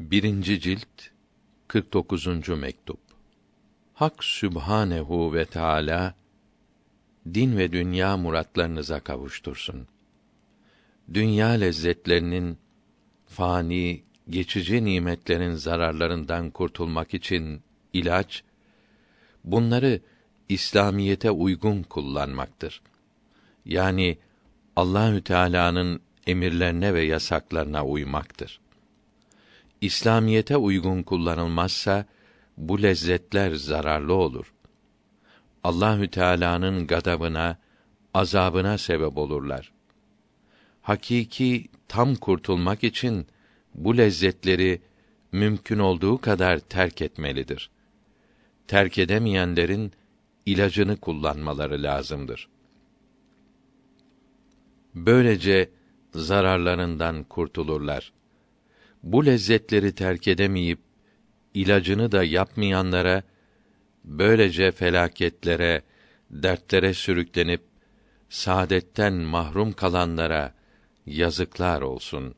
Birinci cilt 49. mektup. Hak Sübhanehu ve Teala din ve dünya muratlarınıza kavuştursun. Dünya lezzetlerinin fani, geçici nimetlerin zararlarından kurtulmak için ilaç bunları İslamiyete uygun kullanmaktır. Yani Allahü Teala'nın emirlerine ve yasaklarına uymaktır. İslamiyete uygun kullanılmazsa bu lezzetler zararlı olur. Allahü Teala'nın gadabına, azabına sebep olurlar. Hakiki tam kurtulmak için bu lezzetleri mümkün olduğu kadar terk etmelidir. Terk edemeyenlerin ilacını kullanmaları lazımdır. Böylece zararlarından kurtulurlar. Bu lezzetleri terk edemeyip ilacını da yapmayanlara böylece felaketlere, dertlere sürüklenip saadetten mahrum kalanlara yazıklar olsun.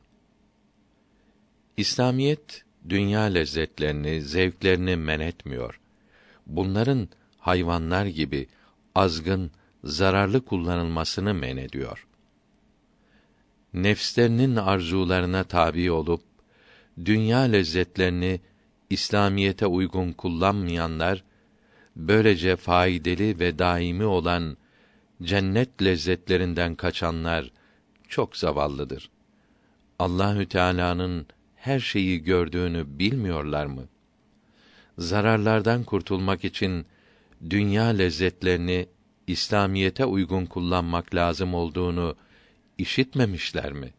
İslamiyet dünya lezzetlerini, zevklerini men etmiyor. Bunların hayvanlar gibi azgın, zararlı kullanılmasını men ediyor. Nefslerinin arzularına tabi olup dünya lezzetlerini İslamiyete uygun kullanmayanlar böylece faydalı ve daimi olan cennet lezzetlerinden kaçanlar çok zavallıdır. Allahü Teala'nın her şeyi gördüğünü bilmiyorlar mı? Zararlardan kurtulmak için dünya lezzetlerini İslamiyete uygun kullanmak lazım olduğunu işitmemişler mi?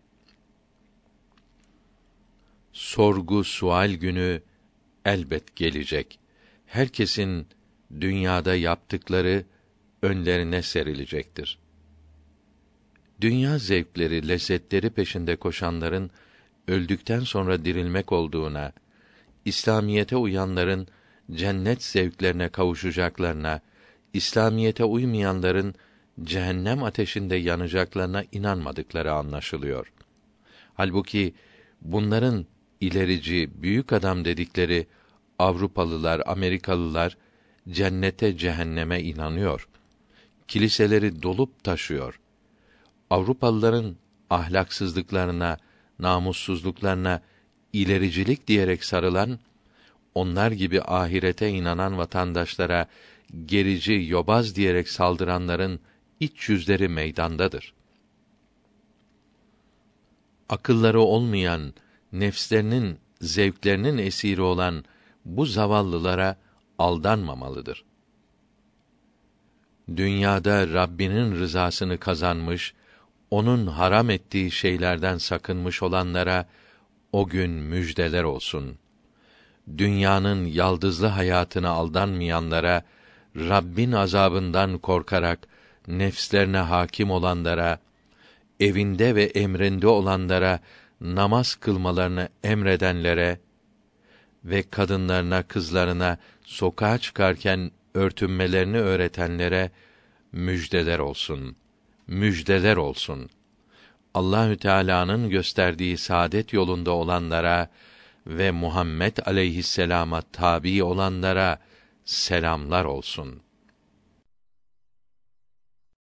Sorgu sual günü elbet gelecek. Herkesin dünyada yaptıkları önlerine serilecektir. Dünya zevkleri, lezzetleri peşinde koşanların öldükten sonra dirilmek olduğuna, İslamiyete uyanların cennet zevklerine kavuşacaklarına, İslamiyete uymayanların cehennem ateşinde yanacaklarına inanmadıkları anlaşılıyor. Halbuki bunların ilerici, büyük adam dedikleri Avrupalılar, Amerikalılar cennete, cehenneme inanıyor. Kiliseleri dolup taşıyor. Avrupalıların ahlaksızlıklarına, namussuzluklarına ilericilik diyerek sarılan onlar gibi ahirete inanan vatandaşlara gerici, yobaz diyerek saldıranların iç yüzleri meydandadır. Akılları olmayan, nefslerinin zevklerinin esiri olan bu zavallılara aldanmamalıdır. Dünyada Rabbinin rızasını kazanmış, onun haram ettiği şeylerden sakınmış olanlara o gün müjdeler olsun. Dünyanın yaldızlı hayatına aldanmayanlara, Rabbin azabından korkarak nefslerine hakim olanlara, evinde ve emrinde olanlara namaz kılmalarını emredenlere ve kadınlarına, kızlarına sokağa çıkarken örtünmelerini öğretenlere müjdeler olsun. Müjdeler olsun. Allahü Teala'nın gösterdiği saadet yolunda olanlara ve Muhammed aleyhisselama tabi olanlara selamlar olsun.''